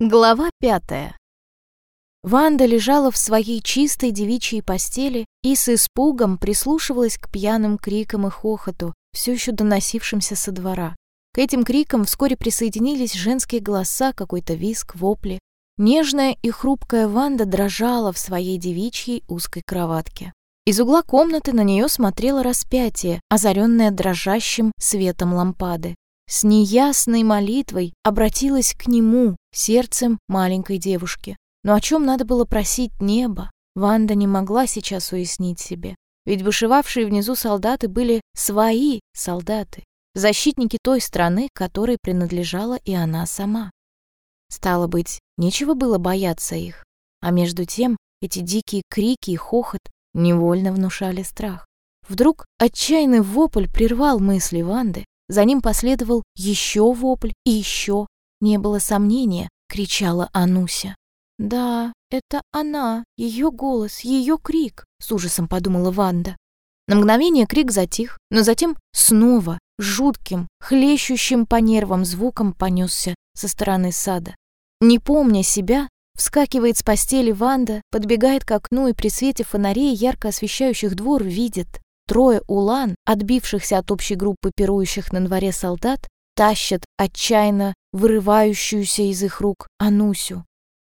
Глава пятая. Ванда лежала в своей чистой девичьей постели и с испугом прислушивалась к пьяным крикам и хохоту, все еще доносившимся со двора. К этим крикам вскоре присоединились женские голоса, какой-то виск, вопли. Нежная и хрупкая Ванда дрожала в своей девичьей узкой кроватке. Из угла комнаты на нее смотрело распятие, озаренное дрожащим светом лампады с неясной молитвой обратилась к нему, сердцем маленькой девушки. Но о чем надо было просить небо, Ванда не могла сейчас уяснить себе. Ведь бушевавшие внизу солдаты были свои солдаты, защитники той страны, которой принадлежала и она сама. Стало быть, нечего было бояться их, а между тем эти дикие крики и хохот невольно внушали страх. Вдруг отчаянный вопль прервал мысли Ванды, за ним последовал еще вопль и еще. Не было сомнения, кричала Ануся. «Да, это она, ее голос, ее крик», — с ужасом подумала Ванда. На мгновение крик затих, но затем снова, жутким, хлещущим по нервам звуком понесся со стороны сада. Не помня себя, вскакивает с постели Ванда, подбегает к окну и при свете фонарей, ярко освещающих двор, видит. Трое улан, отбившихся от общей группы пирующих на дворе солдат, тащат отчаянно вырывающуюся из их рук Анусю.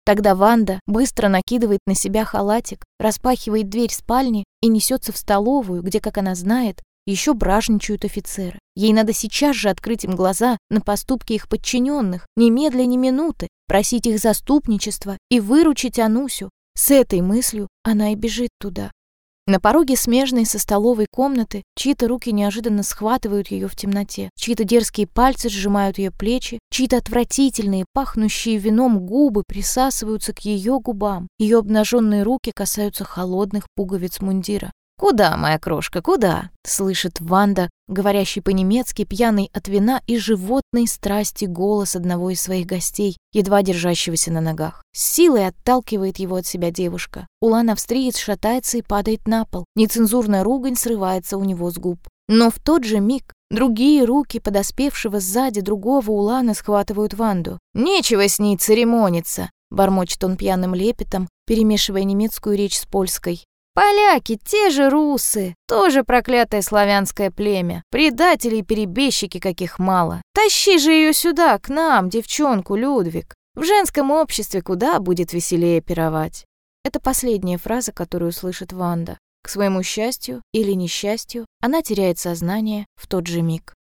Тогда Ванда быстро накидывает на себя халатик, распахивает дверь спальни и несется в столовую, где, как она знает, еще бражничают офицеры. Ей надо сейчас же открыть им глаза на поступки их подчиненных, немедля ни минуты, просить их заступничества и выручить Анусю. С этой мыслью она и бежит туда. На пороге смежной со столовой комнаты чьи-то руки неожиданно схватывают ее в темноте, чьи-то дерзкие пальцы сжимают ее плечи, чьи-то отвратительные, пахнущие вином губы присасываются к ее губам. Ее обнаженные руки касаются холодных пуговиц мундира. «Куда, моя крошка, куда?» — слышит Ванда, говорящий по-немецки, пьяный от вина и животной страсти голос одного из своих гостей, едва держащегося на ногах. С силой отталкивает его от себя девушка. Улан-австриец шатается и падает на пол. Нецензурная ругань срывается у него с губ. Но в тот же миг другие руки подоспевшего сзади другого Улана схватывают Ванду. «Нечего с ней церемониться!» — бормочет он пьяным лепетом, перемешивая немецкую речь с польской. Поляки, те же русы, тоже проклятое славянское племя. Предатели и перебежчики каких мало. Тащи же ее сюда, к нам, девчонку, Людвиг. В женском обществе куда будет веселее пировать. Это последняя фраза, которую слышит Ванда. К своему счастью или несчастью, она теряет сознание в тот же миг.